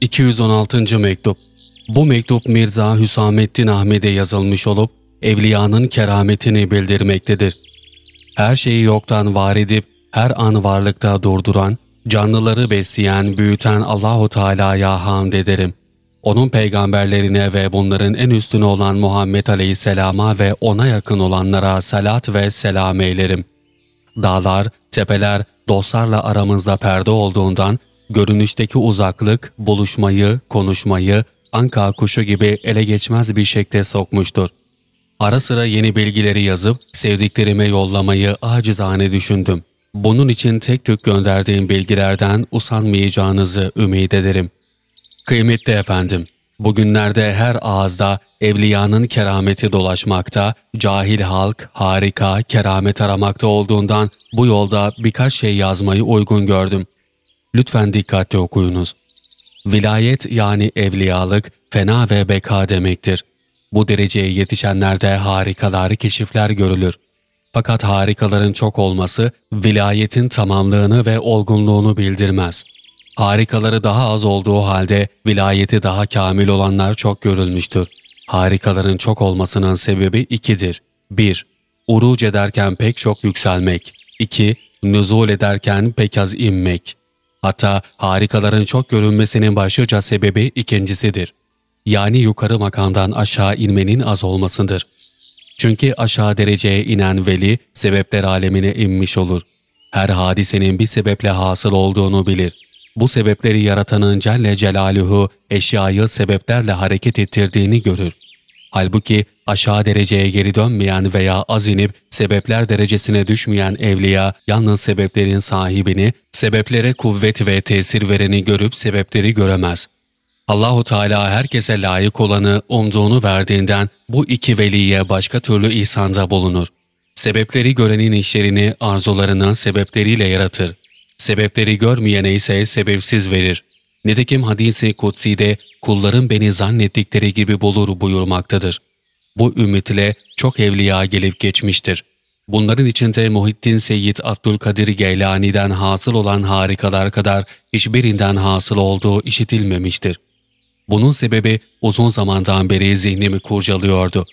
216. Mektup Bu mektup Mirza Hüsamettin Ahmet'e yazılmış olup, evliyanın kerametini bildirmektedir. Her şeyi yoktan var edip, her an varlıkta durduran, canlıları besleyen, büyüten Allahu Teala'ya hamd ederim. Onun peygamberlerine ve bunların en üstünü olan Muhammed Aleyhisselam'a ve ona yakın olanlara salat ve selam eylerim. Dağlar, tepeler, dostlarla aramızda perde olduğundan, görünüşteki uzaklık, buluşmayı, konuşmayı, anka kuşu gibi ele geçmez bir şekle sokmuştur. Ara sıra yeni bilgileri yazıp sevdiklerime yollamayı acizane düşündüm. Bunun için tek tük gönderdiğim bilgilerden usanmayacağınızı ümit ederim. Kıymetli efendim, bugünlerde her ağızda evliyanın kerameti dolaşmakta, cahil halk harika, keramet aramakta olduğundan bu yolda birkaç şey yazmayı uygun gördüm. Lütfen dikkatli okuyunuz. Vilayet yani evliyalık, fena ve beka demektir. Bu dereceye yetişenlerde harikalar, keşifler görülür. Fakat harikaların çok olması, vilayetin tamamlığını ve olgunluğunu bildirmez. Harikaları daha az olduğu halde vilayeti daha kamil olanlar çok görülmüştür. Harikaların çok olmasının sebebi ikidir. 1. Uruc ederken pek çok yükselmek. 2. Nüzul ederken pek az inmek. Hatta harikaların çok görünmesinin başlıca sebebi ikincisidir. Yani yukarı makamdan aşağı inmenin az olmasıdır. Çünkü aşağı dereceye inen veli sebepler alemine inmiş olur. Her hadisenin bir sebeple hasıl olduğunu bilir. Bu sebepleri yaratanın Celle Celaluhu eşyayı sebeplerle hareket ettirdiğini görür. Halbuki aşağı dereceye geri dönmeyen veya az inip sebepler derecesine düşmeyen evliya yalnız sebeplerin sahibini, sebeplere kuvvet ve tesir vereni görüp sebepleri göremez. Allahu Teala herkese layık olanı umduğunu verdiğinden bu iki veliye başka türlü ihsanda bulunur. Sebepleri görenin işlerini arzularının sebepleriyle yaratır. Sebepleri görmeyene ise sebepsiz verir. Nitekim hadisi kutsi'de kulların beni zannettikleri gibi bulur buyurmaktadır. Bu ümmetle çok evliya gelip geçmiştir. Bunların içinde Muhittin Seyyid Abdülkadir Geylani'den hasıl olan harikalar kadar hiçbirinden hasıl olduğu işitilmemiştir. Bunun sebebi uzun zamandan beri zihnimi kurcalıyordu.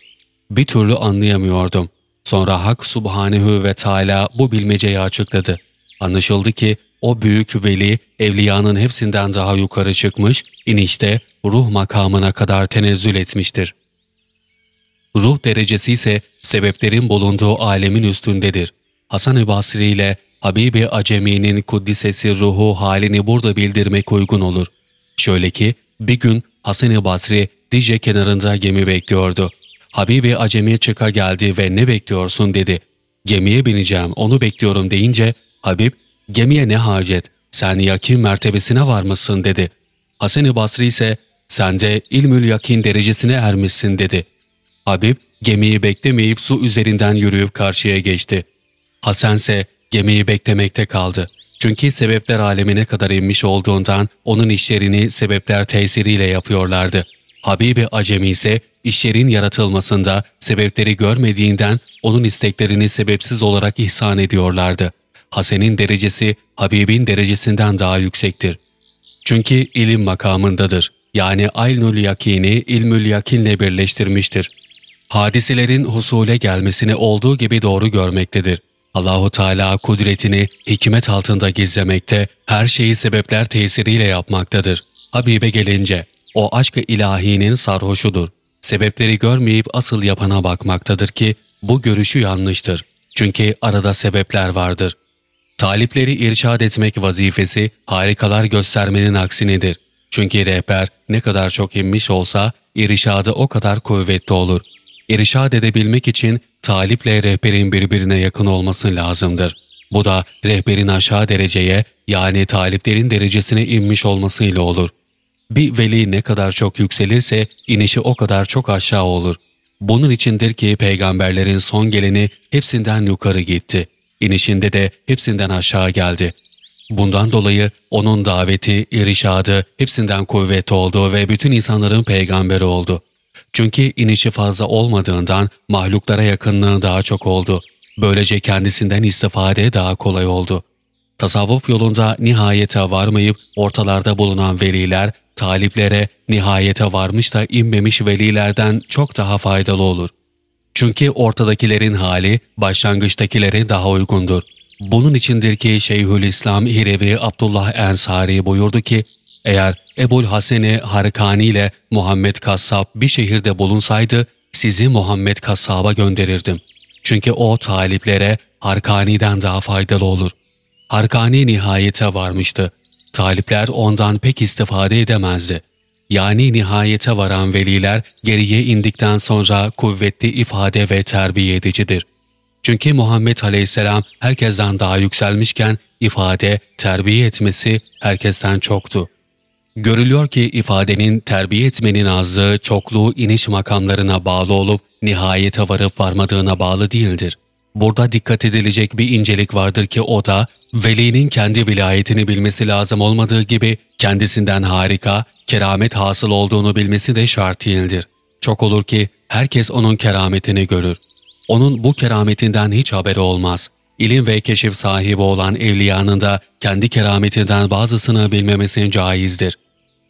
Bir türlü anlayamıyordum. Sonra Hak Subhanehu ve Teala bu bilmeceyi açıkladı. Anlaşıldı ki o büyük veli evliyanın hepsinden daha yukarı çıkmış, inişte ruh makamına kadar tenezzül etmiştir. Ruh derecesi ise sebeplerin bulunduğu alemin üstündedir. Hasan-ı Basri ile Habibi Acemi'nin kuddisesi ruhu halini burada bildirmek uygun olur. Şöyle ki, bir gün Hasan-ı Basri Dicle kenarında gemi bekliyordu. Habibi Acemi çıka geldi ve ne bekliyorsun dedi. Gemiye bineceğim, onu bekliyorum deyince Habib gemiye ne hacet, sen yakin mertebesine varmışsın dedi. Hasan-ı Basri ise sen de ilmül yakin derecesine ermişsin dedi. Habib gemiyi beklemeyip su üzerinden yürüyüp karşıya geçti. Hasan ise gemiyi beklemekte kaldı. Çünkü sebepler alemine kadar inmiş olduğundan onun işlerini sebepler tesiriyle yapıyorlardı. Habibi Acemi ise işlerin yaratılmasında sebepleri görmediğinden onun isteklerini sebepsiz olarak ihsan ediyorlardı. Hasen'in derecesi Habib'in derecesinden daha yüksektir. Çünkü ilim makamındadır. Yani aynül yakini ilmül yakinle birleştirmiştir. Hadiselerin husule gelmesini olduğu gibi doğru görmektedir. Allahu Teala kudretini hikmet altında gizlemekte, her şeyi sebepler tesiriyle yapmaktadır. Habibe gelince, o aşk-ı ilahinin sarhoşudur. Sebepleri görmeyip asıl yapana bakmaktadır ki, bu görüşü yanlıştır. Çünkü arada sebepler vardır. Talipleri irşad etmek vazifesi harikalar göstermenin aksinedir. Çünkü rehber ne kadar çok inmiş olsa irşadı o kadar kuvvetli olur. İrşad edebilmek için taliple rehberin birbirine yakın olması lazımdır. Bu da rehberin aşağı dereceye yani taliplerin derecesine inmiş olmasıyla olur. Bir veli ne kadar çok yükselirse inişi o kadar çok aşağı olur. Bunun içindir ki peygamberlerin son geleni hepsinden yukarı gitti. İnişinde de hepsinden aşağı geldi. Bundan dolayı onun daveti, irişadı hepsinden kuvvetli oldu ve bütün insanların peygamberi oldu. Çünkü inişi fazla olmadığından mahluklara yakınlığı daha çok oldu. Böylece kendisinden istifade daha kolay oldu. Tasavvuf yolunda nihayete varmayıp ortalarda bulunan veliler taliplere nihayete varmış da inmemiş velilerden çok daha faydalı olur. Çünkü ortadakilerin hali başlangıçtakilere daha uygundur. Bunun içindir ki Şeyhülislam Hirevi Abdullah Ensari buyurdu ki, eğer Ebul Hasene Harikani ile Muhammed Kassab bir şehirde bulunsaydı, sizi Muhammed Kassab'a gönderirdim. Çünkü o taliplere Harkani'den daha faydalı olur. Harkani nihayete varmıştı. Talipler ondan pek istifade edemezdi. Yani nihayete varan veliler geriye indikten sonra kuvvetli ifade ve terbiye edicidir. Çünkü Muhammed Aleyhisselam herkesten daha yükselmişken ifade, terbiye etmesi herkesten çoktu. Görülüyor ki ifadenin terbiye etmenin azlığı çokluğu iniş makamlarına bağlı olup nihayete varıp varmadığına bağlı değildir. Burada dikkat edilecek bir incelik vardır ki o da, velinin kendi vilayetini bilmesi lazım olmadığı gibi kendisinden harika, keramet hasıl olduğunu bilmesi de şart değildir. Çok olur ki herkes onun kerametini görür. Onun bu kerametinden hiç haberi olmaz. İlim ve keşif sahibi olan evliyanın da kendi kerametinden bazısını bilmemesi caizdir.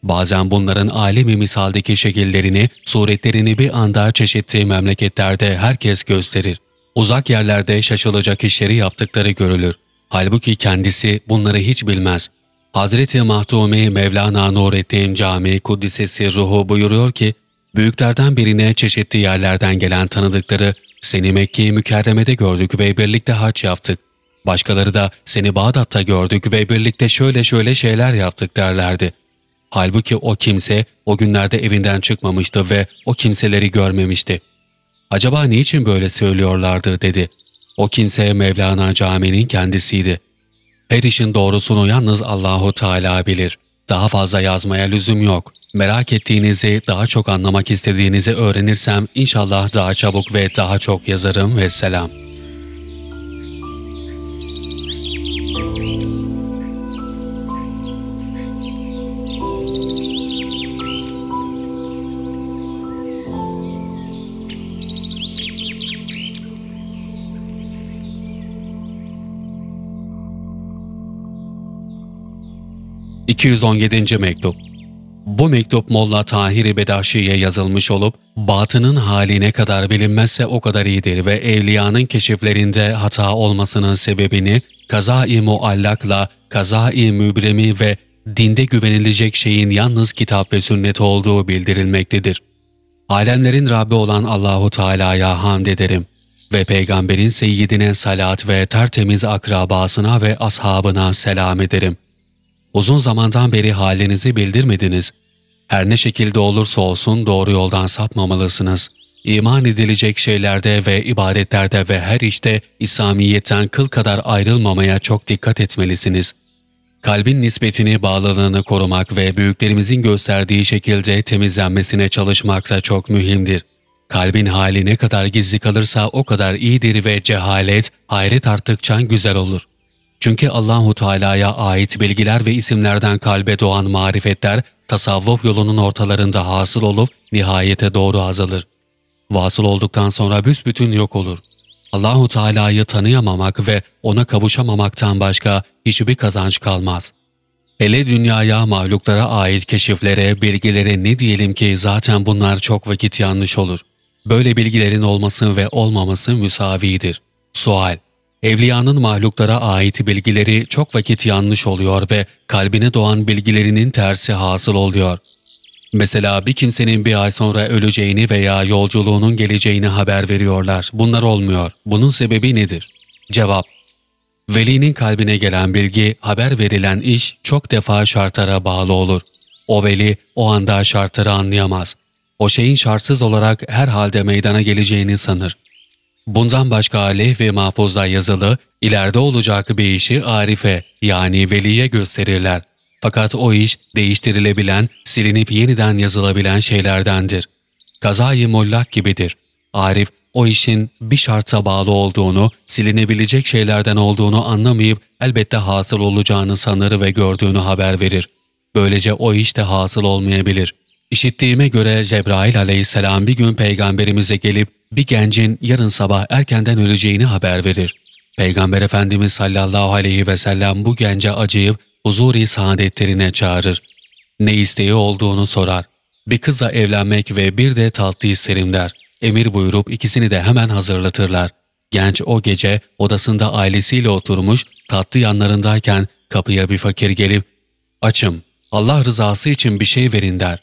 Bazen bunların alemi misaldeki şekillerini, suretlerini bir anda çeşitli memleketlerde herkes gösterir. Uzak yerlerde şaşılacak işleri yaptıkları görülür. Halbuki kendisi bunları hiç bilmez. Hazreti Mahdumi Mevlana Nurettin Camii Kuddisesi Ruhu buyuruyor ki, büyüklerden birine çeşitli yerlerden gelen tanıdıkları, seni Mekke-i Mükerreme'de gördük ve birlikte haç yaptık. Başkaları da seni Bağdat'ta gördük ve birlikte şöyle şöyle şeyler yaptık derlerdi. Halbuki o kimse o günlerde evinden çıkmamıştı ve o kimseleri görmemişti. Acaba niçin böyle söylüyorlardı dedi. O kimse Mevlana Camii'nin kendisiydi. Her işin doğrusunu yalnız Allahu Teala bilir. Daha fazla yazmaya lüzum yok. Merak ettiğinizi, daha çok anlamak istediğinizi öğrenirsem inşallah daha çabuk ve daha çok yazarım ve selam. 217. Mektup Bu mektup Molla Tahir-i Bedaşi'ye yazılmış olup, batının hali ne kadar bilinmezse o kadar iyidir ve evliyanın keşiflerinde hata olmasının sebebini kaza-i muallakla, kaza-i mübremi ve dinde güvenilecek şeyin yalnız kitap ve sünnet olduğu bildirilmektedir. Alemlerin Rabbi olan Allahu Teala'ya hamd ederim ve peygamberin seyyidine salat ve tertemiz akrabasına ve ashabına selam ederim.'' Uzun zamandan beri halinizi bildirmediniz. Her ne şekilde olursa olsun doğru yoldan sapmamalısınız. İman edilecek şeylerde ve ibadetlerde ve her işte İslamiyet'ten kıl kadar ayrılmamaya çok dikkat etmelisiniz. Kalbin nispetini, bağlılığını korumak ve büyüklerimizin gösterdiği şekilde temizlenmesine çalışmak da çok mühimdir. Kalbin hali ne kadar gizli kalırsa o kadar iyidir ve cehalet, hayret arttıkça güzel olur.'' Çünkü Allahu Teala'ya ait bilgiler ve isimlerden kalbe doğan marifetler tasavvuf yolunun ortalarında hasıl olup nihayete doğru azalır. Vasıl olduktan sonra büsbütün yok olur. Allahu Teala'yı tanıyamamak ve ona kavuşamamaktan başka hiçbir kazanç kalmaz. Hele dünyaya, mahluklara ait keşiflere, bilgilere ne diyelim ki zaten bunlar çok vakit yanlış olur. Böyle bilgilerin olması ve olmaması müsavidir. Sual Evliyanın mahluklara ait bilgileri çok vakit yanlış oluyor ve kalbine doğan bilgilerinin tersi hasıl oluyor. Mesela bir kimsenin bir ay sonra öleceğini veya yolculuğunun geleceğini haber veriyorlar. Bunlar olmuyor. Bunun sebebi nedir? Cevap Velinin kalbine gelen bilgi, haber verilen iş çok defa şartlara bağlı olur. O veli o anda şartları anlayamaz. O şeyin şartsız olarak her halde meydana geleceğini sanır. Bundan başka aleyh ve mahfuzda yazılı, ileride olacak bir işi arife yani veliye gösterirler. Fakat o iş değiştirilebilen, silinip yeniden yazılabilen şeylerdendir. Kazayı mullak gibidir. Arif o işin bir şarta bağlı olduğunu, silinebilecek şeylerden olduğunu anlamayıp elbette hasıl olacağını sanır ve gördüğünü haber verir. Böylece o iş de hasıl olmayabilir. İşittiğime göre Cebrail aleyhisselam bir gün peygamberimize gelip bir gencin yarın sabah erkenden öleceğini haber verir. Peygamber Efendimiz sallallahu aleyhi ve sellem bu gence acıyıp huzuri saadetlerine çağırır. Ne isteği olduğunu sorar. Bir kızla evlenmek ve bir de tatlı isterim der. Emir buyurup ikisini de hemen hazırlatırlar. Genç o gece odasında ailesiyle oturmuş tatlı yanlarındayken kapıya bir fakir gelip ''Açım, Allah rızası için bir şey verin.'' der.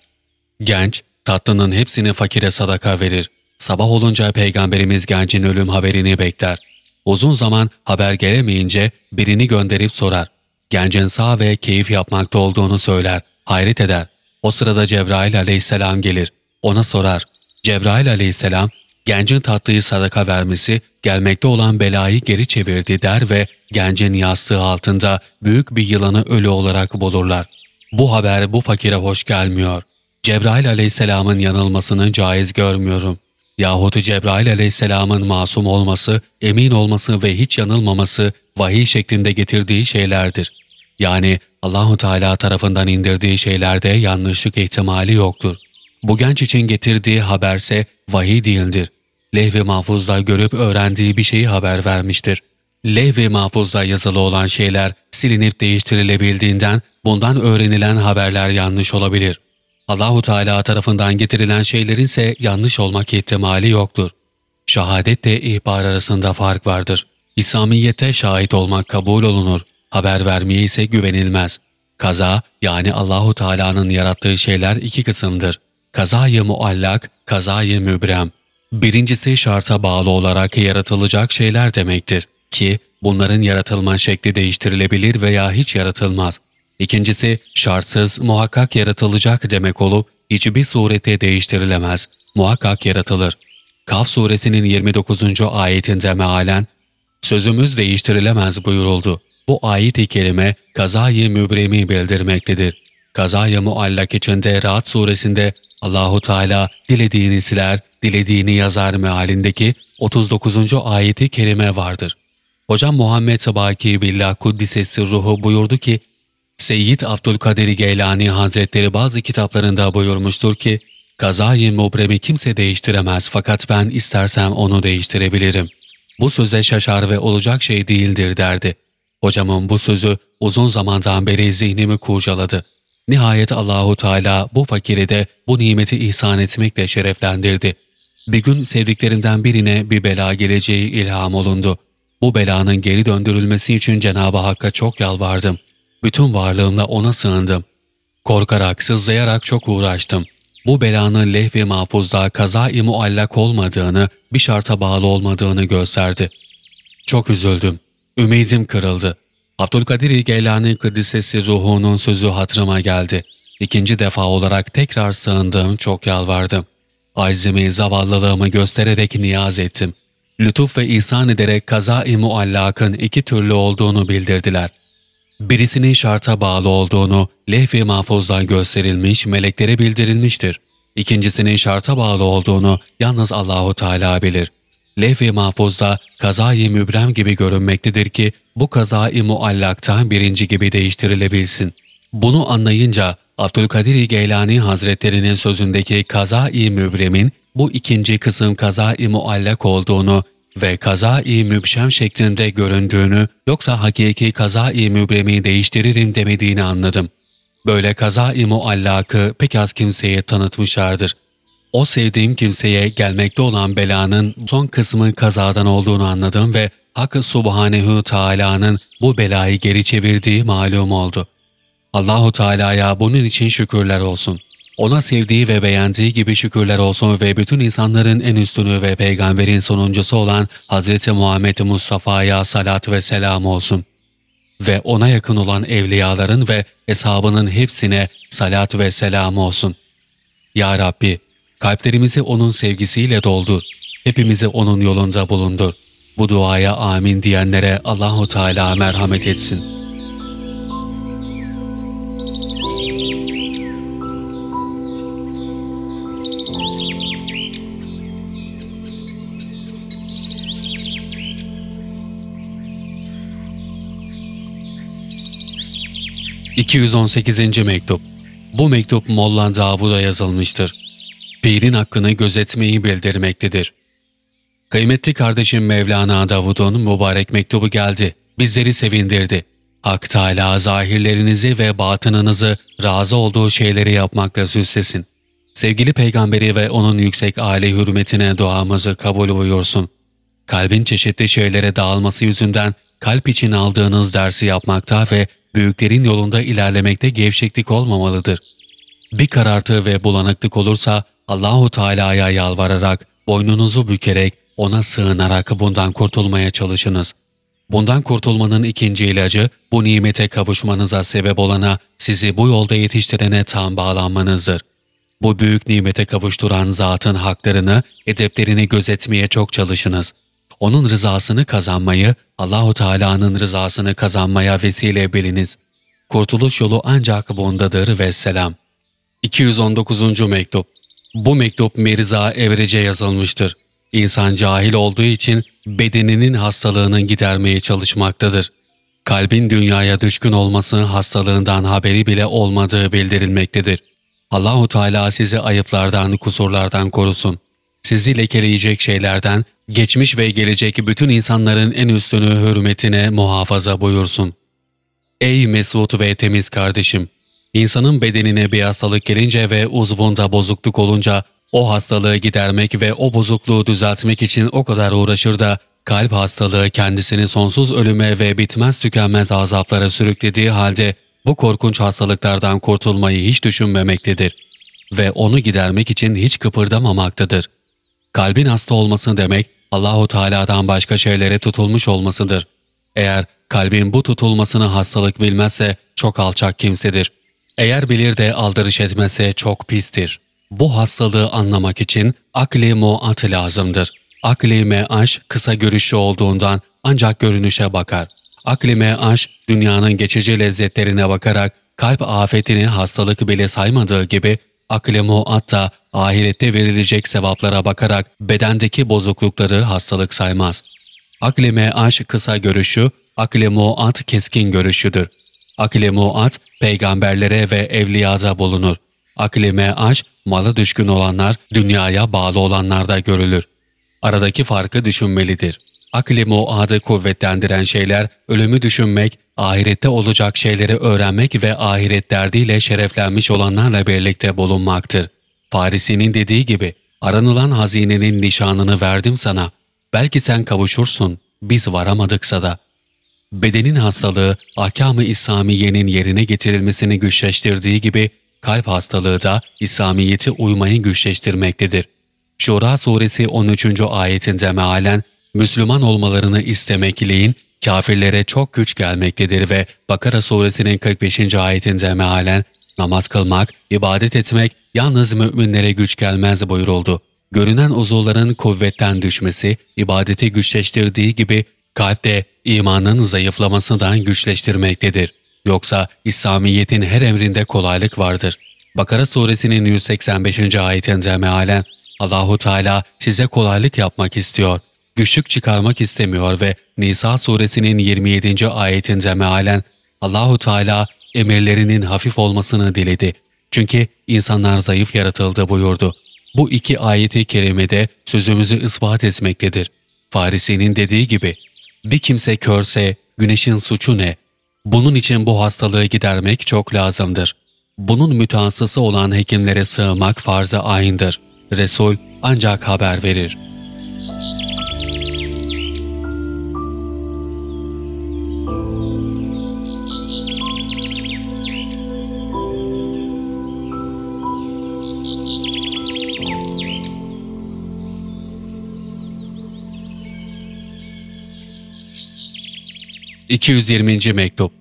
Genç tatlının hepsini fakire sadaka verir. Sabah olunca Peygamberimiz gencin ölüm haberini bekler. Uzun zaman haber gelemeyince birini gönderip sorar. Gencin sağ ve keyif yapmakta olduğunu söyler. Hayret eder. O sırada Cebrail aleyhisselam gelir. Ona sorar. Cebrail aleyhisselam, gencin tatlıyı sadaka vermesi gelmekte olan belayı geri çevirdi der ve gencin yastığı altında büyük bir yılanı ölü olarak bulurlar. Bu haber bu fakire hoş gelmiyor. Cebrail aleyhisselamın yanılmasını caiz görmüyorum. Yahut Cebrail aleyhisselamın masum olması, emin olması ve hiç yanılmaması vahiy şeklinde getirdiği şeylerdir. Yani Allahu Teala tarafından indirdiği şeylerde yanlışlık ihtimali yoktur. Bu genç için getirdiği haberse vahiy değildir. Lehv-i mahfuzda görüp öğrendiği bir şeyi haber vermiştir. Lehv-i mahfuzda yazılı olan şeyler silinip değiştirilebildiğinden bundan öğrenilen haberler yanlış olabilir. Allahu Teala tarafından getirilen şeylerin ise yanlış olmak ihtimali yoktur. Şahadetle ihbar arasında fark vardır. İslamiyete şahit olmak kabul olunur, haber vermeye ise güvenilmez. Kaza yani Allahu Teala'nın yarattığı şeyler iki kısımdır. Kazayı muallak, kazayı mübrem. Birincisi şarta bağlı olarak yaratılacak şeyler demektir ki bunların yaratılma şekli değiştirilebilir veya hiç yaratılmaz. İkincisi şartsız muhakkak yaratılacak demek olup hiçbir surete değiştirilemez, muhakkak yaratılır. Kaf suresinin 29. ayetinde mealen sözümüz değiştirilemez buyuruldu. Bu ayet-i kerime kazayı mübremi bildirmektedir. Kazayı muallak içinde Rahat suresinde Allahu Teala dilediğini siler, dilediğini yazar mealindeki 39. ayeti kerime vardır. Hocam Muhammed Sabaki Billah Kuddisesi Ruhu buyurdu ki, Seyyid Abdülkadir Geylani Hazretleri bazı kitaplarında buyurmuştur ki, Kazayı mubremi kimse değiştiremez fakat ben istersem onu değiştirebilirim. Bu söze şaşar ve olacak şey değildir derdi. Hocamın bu sözü uzun zamandan beri zihnimi kurcaladı. Nihayet Allahu Teala bu fakiri de bu nimeti ihsan etmekle şereflendirdi. Bir gün sevdiklerinden birine bir bela geleceği ilham olundu. Bu belanın geri döndürülmesi için Cenab-ı Hakk'a çok yalvardım. Bütün varlığımla ona sığındım. Korkarak, sızlayarak çok uğraştım. Bu belanın lehvi mahfuzda kaza-i muallak olmadığını, bir şarta bağlı olmadığını gösterdi. Çok üzüldüm. Ümidim kırıldı. Abdülkadir Geylani Kıddisesi ruhunun sözü hatırıma geldi. İkinci defa olarak tekrar sığındım, çok yalvardım. Aczimi, zavallılığımı göstererek niyaz ettim. Lütuf ve ihsan ederek kaza-i muallakın iki türlü olduğunu bildirdiler. Birisinin şarta bağlı olduğunu lehvi mahfuzdan gösterilmiş, meleklere bildirilmiştir. İkincisinin şarta bağlı olduğunu yalnız Allahu Teala bilir levh-i mahfuzda kazayı mübrem gibi görünmektedir ki bu kazayı muallaktan birinci gibi değiştirilebilsin. Bunu anlayınca Abdülkadir Geylani Hazretlerinin sözündeki kazayı mübremin bu ikinci kısım kazayı muallak olduğunu ve kazayı mübşem şeklinde göründüğünü yoksa hakiki kazayı mübremi değiştiririm demediğini anladım. Böyle kazayı muallakı pek az kimseye tanıtmışlardır. O sevdiğim kimseye gelmekte olan belanın son kısmı kazadan olduğunu anladım ve Hakkı Subhanehu Teala'nın bu belayı geri çevirdiği malum oldu. Allahu Teala'ya bunun için şükürler olsun. Ona sevdiği ve beğendiği gibi şükürler olsun ve bütün insanların en üstünü ve peygamberin sonuncusu olan Hz. Muhammed Mustafa'ya salat ve selam olsun. Ve ona yakın olan evliyaların ve eshabının hepsine salat ve selam olsun. Ya Rabbi, Kalplerimizi O'nun sevgisiyle doldur. Hepimizi O'nun yolunda bulundur. Bu duaya amin diyenlere Allahu Teala merhamet etsin. ...218. mektup. Bu mektup Molla Davud'a yazılmıştır pirin hakkını gözetmeyi bildirmektedir. Kıymetli kardeşim Mevlana Davud'un mübarek mektubu geldi. Bizleri sevindirdi. Hak Teâlâ zahirlerinizi ve batınınızı razı olduğu şeyleri yapmakla süslesin. Sevgili peygamberi ve onun yüksek aile hürmetine duamızı kabul buyursun. Kalbin çeşitli şeylere dağılması yüzünden kalp için aldığınız dersi yapmakta ve büyüklerin yolunda ilerlemekte gevşeklik olmamalıdır. Bir karartı ve bulanıklık olursa Allahu Teala'ya yalvararak, boynunuzu bükerek, ona sığınarak bundan kurtulmaya çalışınız. Bundan kurtulmanın ikinci ilacı, bu nimete kavuşmanıza sebep olana, sizi bu yolda yetiştirene tam bağlanmanızdır. Bu büyük nimete kavuşturan zatın haklarını, edeplerini gözetmeye çok çalışınız. Onun rızasını kazanmayı, Allahu Teala'nın rızasını kazanmaya vesile biliniz. Kurtuluş yolu ancak bundadır ve selam. 219. Mektup Bu mektup Mirza Evrec'e yazılmıştır. İnsan cahil olduğu için bedeninin hastalığını gidermeye çalışmaktadır. Kalbin dünyaya düşkün olması hastalığından haberi bile olmadığı bildirilmektedir. Allahu Teala sizi ayıplardan, kusurlardan korusun. Sizi lekeleyecek şeylerden, geçmiş ve gelecek bütün insanların en üstünü hürmetine muhafaza buyursun. Ey mesut ve temiz kardeşim! İnsanın bedenine bir hastalık gelince ve uzvunda bozukluk olunca o hastalığı gidermek ve o bozukluğu düzeltmek için o kadar uğraşır da kalp hastalığı kendisini sonsuz ölüme ve bitmez tükenmez azaplara sürüklediği halde bu korkunç hastalıklardan kurtulmayı hiç düşünmemektedir ve onu gidermek için hiç kıpırdamamaktadır. Kalbin hasta olması demek Allahu Teala'dan başka şeylere tutulmuş olmasıdır. Eğer kalbin bu tutulmasını hastalık bilmezse çok alçak kimsedir. Eğer bilir de aldırış etmese çok pistir. Bu hastalığı anlamak için akli muat lazımdır. Akli meaş kısa görüşü olduğundan ancak görünüşe bakar. Akli meaş dünyanın geçici lezzetlerine bakarak kalp afetini hastalık bile saymadığı gibi akli muat da ahirette verilecek sevaplara bakarak bedendeki bozuklukları hastalık saymaz. Akli meaş kısa görüşü, akli muat keskin görüşüdür. Akli muat peygamberlere ve evliyada bulunur. Akli meaş malı düşkün olanlar, dünyaya bağlı olanlarda görülür. Aradaki farkı düşünmelidir. Akli muadı kuvvetlendiren şeyler, ölümü düşünmek, ahirette olacak şeyleri öğrenmek ve ahiret derdiyle şereflenmiş olanlarla birlikte bulunmaktır. Farisi'nin dediği gibi, aranılan hazinenin nişanını verdim sana. Belki sen kavuşursun, biz varamadıksa da. Bedenin hastalığı, ahkam-ı İslamiye'nin yerine getirilmesini güçleştirdiği gibi, kalp hastalığı da İslamiyet'i uymayı güçleştirmektedir. Şura suresi 13. ayetinde mealen, Müslüman olmalarını istemekliğin kafirlere çok güç gelmektedir ve Bakara suresinin 45. ayetinde mealen, namaz kılmak, ibadet etmek yalnız müminlere güç gelmez buyuruldu. Görünen uzuvların kuvvetten düşmesi, ibadeti güçleştirdiği gibi kalpte imanın zayıflamasından güçleştirmektedir. Yoksa İslamiyet'in her emrinde kolaylık vardır. Bakara suresinin 185. ayetinde mealen Allahu Teala size kolaylık yapmak istiyor. Güçlük çıkarmak istemiyor ve Nisa suresinin 27. ayetinde mealen Allahu Teala emirlerinin hafif olmasını diledi. Çünkü insanlar zayıf yaratıldı buyurdu. Bu iki ayeti kerimede sözümüzü ispat etmektedir. Farisi'nin dediği gibi, bir kimse körse güneşin suçu ne? Bunun için bu hastalığı gidermek çok lazımdır. Bunun mütehassısı olan hekimlere sığmak farz-ı ayındır. Resul ancak haber verir.'' 220. Mektup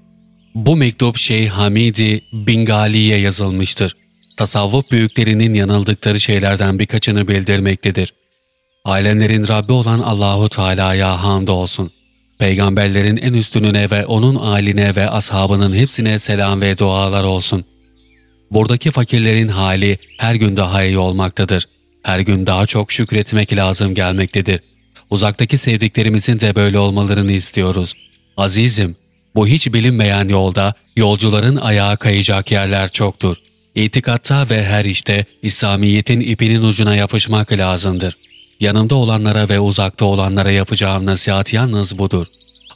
Bu mektup Şeyh Hamidi Bingali'ye yazılmıştır. Tasavvuf büyüklerinin yanıldıkları şeylerden birkaçını bildirmektedir. Alemlerin Rabbi olan Allahu Teala'ya hamd olsun. Peygamberlerin en üstününe ve onun aline ve ashabının hepsine selam ve dualar olsun. Buradaki fakirlerin hali her gün daha iyi olmaktadır. Her gün daha çok şükretmek lazım gelmektedir. Uzaktaki sevdiklerimizin de böyle olmalarını istiyoruz.'' Azizim, bu hiç bilinmeyen yolda yolcuların ayağa kayacak yerler çoktur. İtikatta ve her işte İslamiyet'in ipinin ucuna yapışmak lazımdır. Yanımda olanlara ve uzakta olanlara yapacağım nasihat yalnız budur.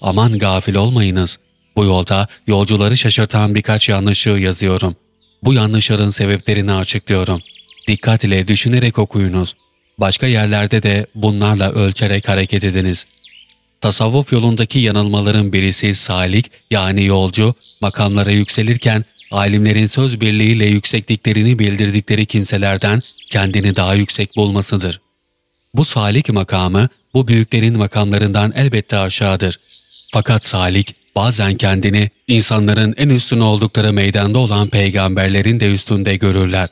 Aman gafil olmayınız. Bu yolda yolcuları şaşırtan birkaç yanlışlığı yazıyorum. Bu yanlışların sebeplerini açıklıyorum. Dikkat ile düşünerek okuyunuz. Başka yerlerde de bunlarla ölçerek hareket ediniz. Tasavvuf yolundaki yanılmaların birisi salik yani yolcu, makamlara yükselirken alimlerin söz birliğiyle yüksekliklerini bildirdikleri kimselerden kendini daha yüksek bulmasıdır. Bu salik makamı bu büyüklerin makamlarından elbette aşağıdır. Fakat salik bazen kendini insanların en üstün oldukları meydanda olan peygamberlerin de üstünde görürler.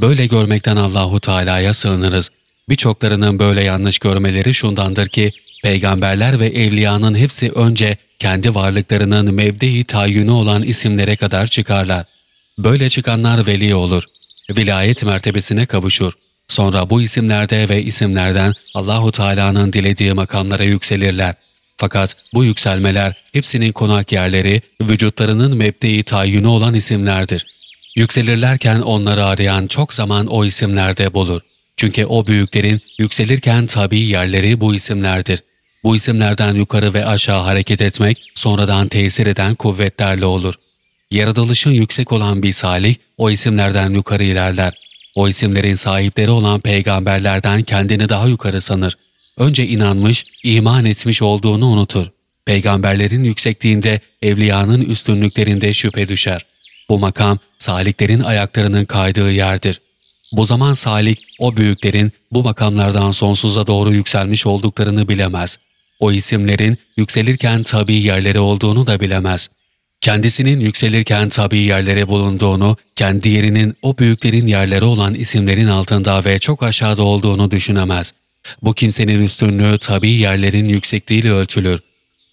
Böyle görmekten Allahu Teala'ya sığınırız. Birçoklarının böyle yanlış görmeleri şundandır ki peygamberler ve evliyanın hepsi önce kendi varlıklarının mevde-i tayyünü olan isimlere kadar çıkarlar. Böyle çıkanlar veli olur. Vilayet mertebesine kavuşur. Sonra bu isimlerde ve isimlerden Allahu Teala'nın dilediği makamlara yükselirler. Fakat bu yükselmeler hepsinin konak yerleri, vücutlarının mebde-i tayyünü olan isimlerdir. Yükselirlerken onları arayan çok zaman o isimlerde bulur. Çünkü o büyüklerin yükselirken tabi yerleri bu isimlerdir. Bu isimlerden yukarı ve aşağı hareket etmek sonradan tesir eden kuvvetlerle olur. Yaratılışın yüksek olan bir salih o isimlerden yukarı ilerler. O isimlerin sahipleri olan peygamberlerden kendini daha yukarı sanır. Önce inanmış, iman etmiş olduğunu unutur. Peygamberlerin yüksekliğinde, evliyanın üstünlüklerinde şüphe düşer. Bu makam, saliklerin ayaklarının kaydığı yerdir. Bu zaman salik, o büyüklerin bu makamlardan sonsuza doğru yükselmiş olduklarını bilemez. O isimlerin yükselirken tabi yerleri olduğunu da bilemez. Kendisinin yükselirken tabi yerlere bulunduğunu, kendi yerinin o büyüklerin yerleri olan isimlerin altında ve çok aşağıda olduğunu düşünemez. Bu kimsenin üstünlüğü tabi yerlerin yüksekliğiyle ölçülür.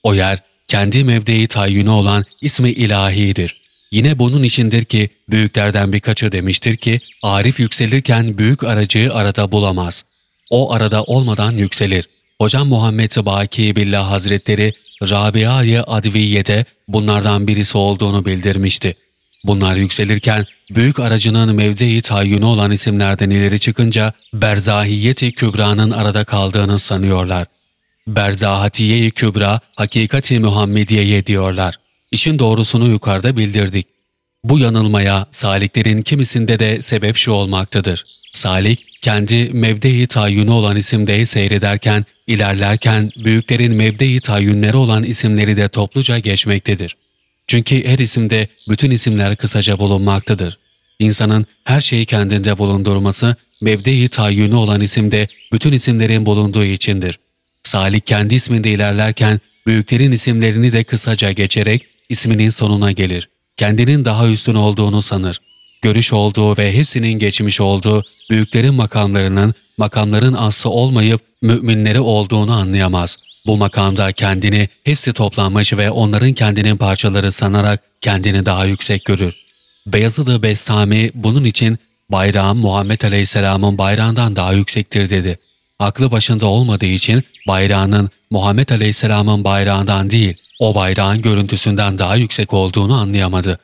O yer, kendi mevdei tayyünü olan ismi ilahidir. Yine bunun içindir ki büyüklerden birkaçı demiştir ki Arif yükselirken büyük aracıyı arada bulamaz. O arada olmadan yükselir. Hocam Muhammed Baki Billah Hazretleri Rabia-i Adviye'de bunlardan birisi olduğunu bildirmişti. Bunlar yükselirken büyük aracının mevze-i tayyunu olan isimlerden ileri çıkınca Berzahiyeti Kübra'nın arada kaldığını sanıyorlar. Berzahatiye-i Kübra, Hakikati Muhammediye'ye diyorlar. İşin doğrusunu yukarıda bildirdik. Bu yanılmaya saliklerin kimisinde de sebep şu olmaktadır. Salik, kendi mevde-i tayyünü olan isimde seyrederken, ilerlerken büyüklerin mevde-i tayyünleri olan isimleri de topluca geçmektedir. Çünkü her isimde bütün isimler kısaca bulunmaktadır. İnsanın her şeyi kendinde bulundurması, mevde-i tayyünü olan isimde bütün isimlerin bulunduğu içindir. Salik kendi isminde ilerlerken, büyüklerin isimlerini de kısaca geçerek isminin sonuna gelir. Kendinin daha üstün olduğunu sanır görüş olduğu ve hepsinin geçmiş olduğu büyüklerin makamlarının makamların aslı olmayıp müminleri olduğunu anlayamaz. Bu makamda kendini hepsi toplanmış ve onların kendinin parçaları sanarak kendini daha yüksek görür. Beyazıt-ı Bestami bunun için bayrağım Muhammed Aleyhisselam'ın bayrağından daha yüksektir dedi. Aklı başında olmadığı için bayrağının Muhammed Aleyhisselam'ın bayrağından değil, o bayrağın görüntüsünden daha yüksek olduğunu anlayamadı.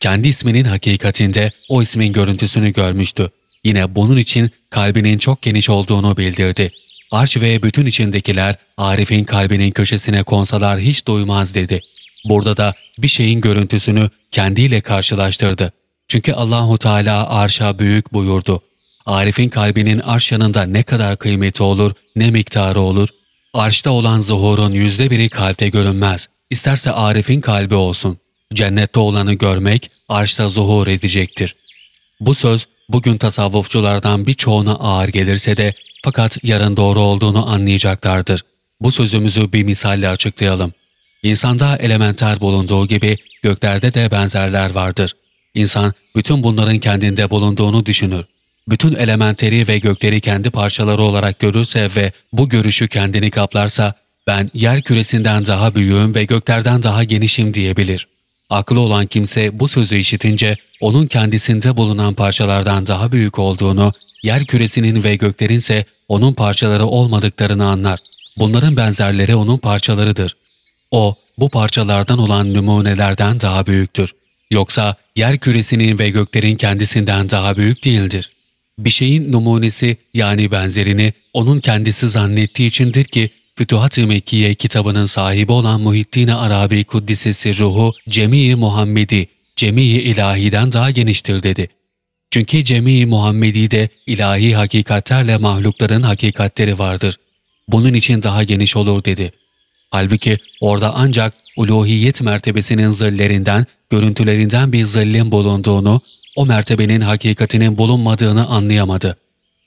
Kendi isminin hakikatinde o ismin görüntüsünü görmüştü. Yine bunun için kalbinin çok geniş olduğunu bildirdi. Arş ve bütün içindekiler Arif'in kalbinin köşesine konsalar hiç duymaz dedi. Burada da bir şeyin görüntüsünü kendiyle karşılaştırdı. Çünkü Allahu Teala arşa büyük buyurdu. Arif'in kalbinin arş yanında ne kadar kıymeti olur, ne miktarı olur. Arşta olan zuhurun yüzde biri kalpte görünmez. İsterse Arif'in kalbi olsun. Cennette olanı görmek arşta zuhur edecektir. Bu söz bugün tasavvufçulardan birçoğuna ağır gelirse de fakat yarın doğru olduğunu anlayacaklardır. Bu sözümüzü bir misalle açıklayalım. İnsanda elementer bulunduğu gibi göklerde de benzerler vardır. İnsan bütün bunların kendinde bulunduğunu düşünür. Bütün elementeri ve gökleri kendi parçaları olarak görürse ve bu görüşü kendini kaplarsa ben yer küresinden daha büyüğüm ve göklerden daha genişim diyebilir.'' Aklı olan kimse bu sözü işitince onun kendisinde bulunan parçalardan daha büyük olduğunu, yer küresinin ve göklerinse onun parçaları olmadıklarını anlar. Bunların benzerleri onun parçalarıdır. O, bu parçalardan olan numunelerden daha büyüktür. Yoksa yer küresinin ve göklerin kendisinden daha büyük değildir. Bir şeyin numunesi yani benzerini onun kendisi zannettiği içindir ki Fütuhat-ı Mekkiye kitabının sahibi olan Muhittin Arabi Kuddisesi ruhu Cemi-i Muhammedi, Cemi-i İlahi'den daha geniştir dedi. Çünkü Cemi-i Muhammedi'de ilahi hakikatlerle mahlukların hakikatleri vardır. Bunun için daha geniş olur dedi. Halbuki orada ancak uluhiyet mertebesinin zillerinden, görüntülerinden bir zillin bulunduğunu, o mertebenin hakikatinin bulunmadığını anlayamadı.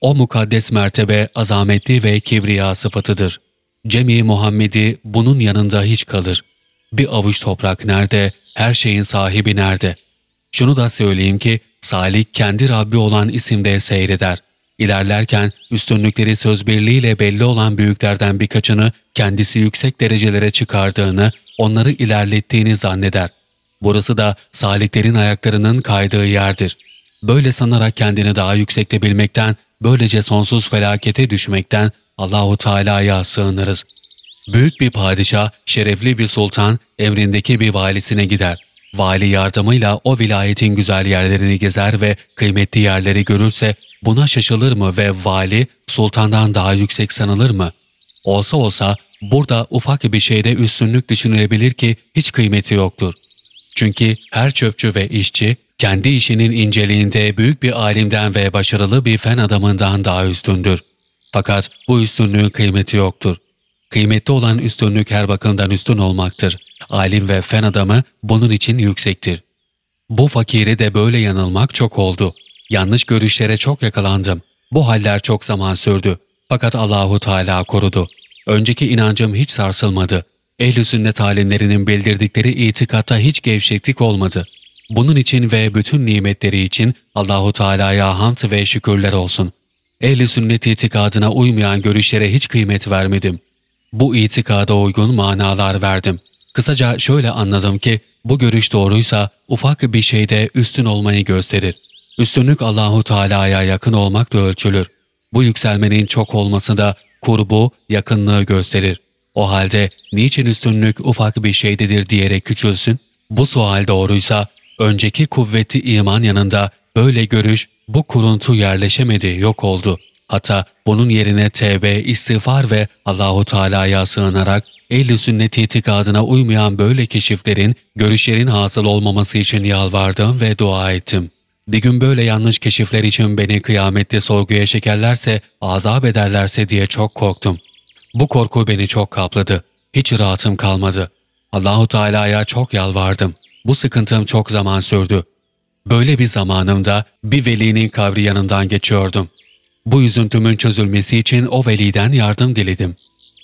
O mukaddes mertebe azametli ve kibriya sıfatıdır. Cemi Muhammedi bunun yanında hiç kalır. Bir avuç toprak nerede, her şeyin sahibi nerede? Şunu da söyleyeyim ki, Salik kendi Rabbi olan isimde seyreder. İlerlerken üstünlükleri söz birliğiyle belli olan büyüklerden birkaçını kendisi yüksek derecelere çıkardığını, onları ilerlettiğini zanneder. Burası da saliklerin ayaklarının kaydığı yerdir. Böyle sanarak kendini daha yüksekte bilmekten, böylece sonsuz felakete düşmekten Allahu Teala'ya sığınırız. Büyük bir padişah, şerefli bir sultan emrindeki bir valisine gider. Vali yardımıyla o vilayetin güzel yerlerini gezer ve kıymetli yerleri görürse buna şaşılır mı ve vali sultandan daha yüksek sanılır mı? Olsa olsa burada ufak bir şeyde üstünlük düşünülebilir ki hiç kıymeti yoktur. Çünkü her çöpçü ve işçi kendi işinin inceliğinde büyük bir alimden ve başarılı bir fen adamından daha üstündür. Fakat bu üstünlüğün kıymeti yoktur. Kıymetli olan üstünlük her bakımdan üstün olmaktır. Alim ve fen adamı bunun için yüksektir. Bu fakiri de böyle yanılmak çok oldu. Yanlış görüşlere çok yakalandım. Bu haller çok zaman sürdü. Fakat Allahu Teala korudu. Önceki inancım hiç sarsılmadı. Ehl-i sünnet alimlerinin bildirdikleri itikatta hiç gevşeklik olmadı. Bunun için ve bütün nimetleri için Allahu Teala'ya hamd ve şükürler olsun. Ehl-i sünnet itikadına uymayan görüşlere hiç kıymet vermedim. Bu itikada uygun manalar verdim. Kısaca şöyle anladım ki bu görüş doğruysa ufak bir şeyde üstün olmayı gösterir. Üstünlük Allahu Teala'ya yakın olmakla ölçülür. Bu yükselmenin çok olması da kurbu, yakınlığı gösterir. O halde niçin üstünlük ufak bir şeydedir diyerek küçülsün? Bu sual doğruysa önceki kuvveti iman yanında böyle görüş, bu kuruntu yerleşemedi, yok oldu. Hatta bunun yerine tevbe, istiğfar ve Allahu Teala'ya sığınarak ehl-i sünnet itikadına uymayan böyle keşiflerin, görüşlerin hasıl olmaması için yalvardım ve dua ettim. Bir gün böyle yanlış keşifler için beni kıyamette sorguya çekerlerse, azap ederlerse diye çok korktum. Bu korku beni çok kapladı. Hiç rahatım kalmadı. Allahu Teala'ya çok yalvardım. Bu sıkıntım çok zaman sürdü. Böyle bir zamanımda bir velinin kabri yanından geçiyordum. Bu üzüntümün çözülmesi için o veliden yardım diledim.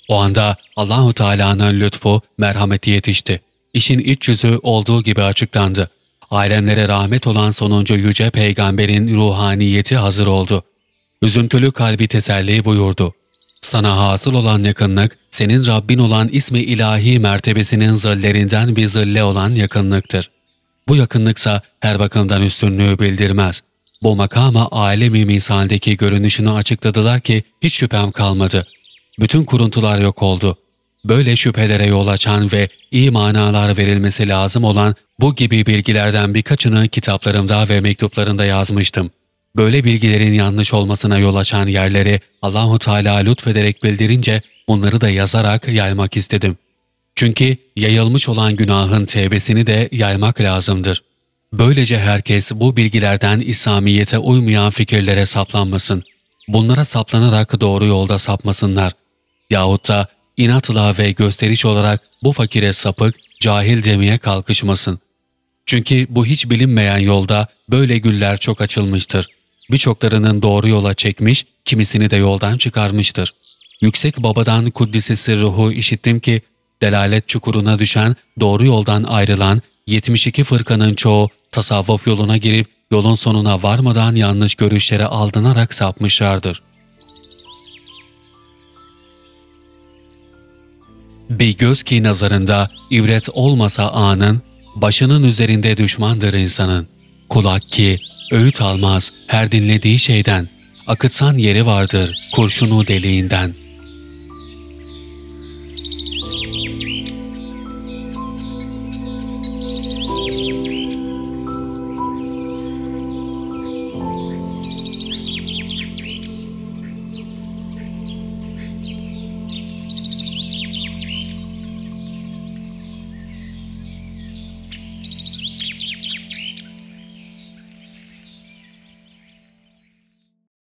O anda Allahu Teala'nın lütfu, merhameti yetişti. İşin iç yüzü olduğu gibi açıklandı. Alemlere rahmet olan sonuncu yüce peygamberin ruhaniyeti hazır oldu. Üzüntülü kalbi teselli buyurdu. Sana hasıl olan yakınlık, senin Rabbin olan ismi ilahi mertebesinin zillerinden bir zille olan yakınlıktır. Bu yakınlıksa her bakımdan üstünlüğü bildirmez. Bu makama alemi misaldeki görünüşünü açıkladılar ki hiç şüphem kalmadı. Bütün kuruntular yok oldu. Böyle şüphelere yol açan ve iyi manalar verilmesi lazım olan bu gibi bilgilerden birkaçını kitaplarımda ve mektuplarında yazmıştım. Böyle bilgilerin yanlış olmasına yol açan yerleri Allahu Teala lütfederek bildirince bunları da yazarak yaymak istedim. Çünkü yayılmış olan günahın tevbesini de yaymak lazımdır. Böylece herkes bu bilgilerden İslamiyete uymayan fikirlere saplanmasın. Bunlara saplanarak doğru yolda sapmasınlar. Yahut da inatla ve gösteriş olarak bu fakire sapık, cahil demeye kalkışmasın. Çünkü bu hiç bilinmeyen yolda böyle güller çok açılmıştır. Birçoklarının doğru yola çekmiş, kimisini de yoldan çıkarmıştır. Yüksek babadan kuddisesi ruhu işittim ki, delalet çukuruna düşen, doğru yoldan ayrılan 72 fırkanın çoğu tasavvuf yoluna girip yolun sonuna varmadan yanlış görüşlere aldınarak sapmışlardır. Bir göz ki nazarında ibret olmasa anın, başının üzerinde düşmandır insanın. Kulak ki öğüt almaz her dinlediği şeyden, akıtsan yeri vardır kurşunu deliğinden.''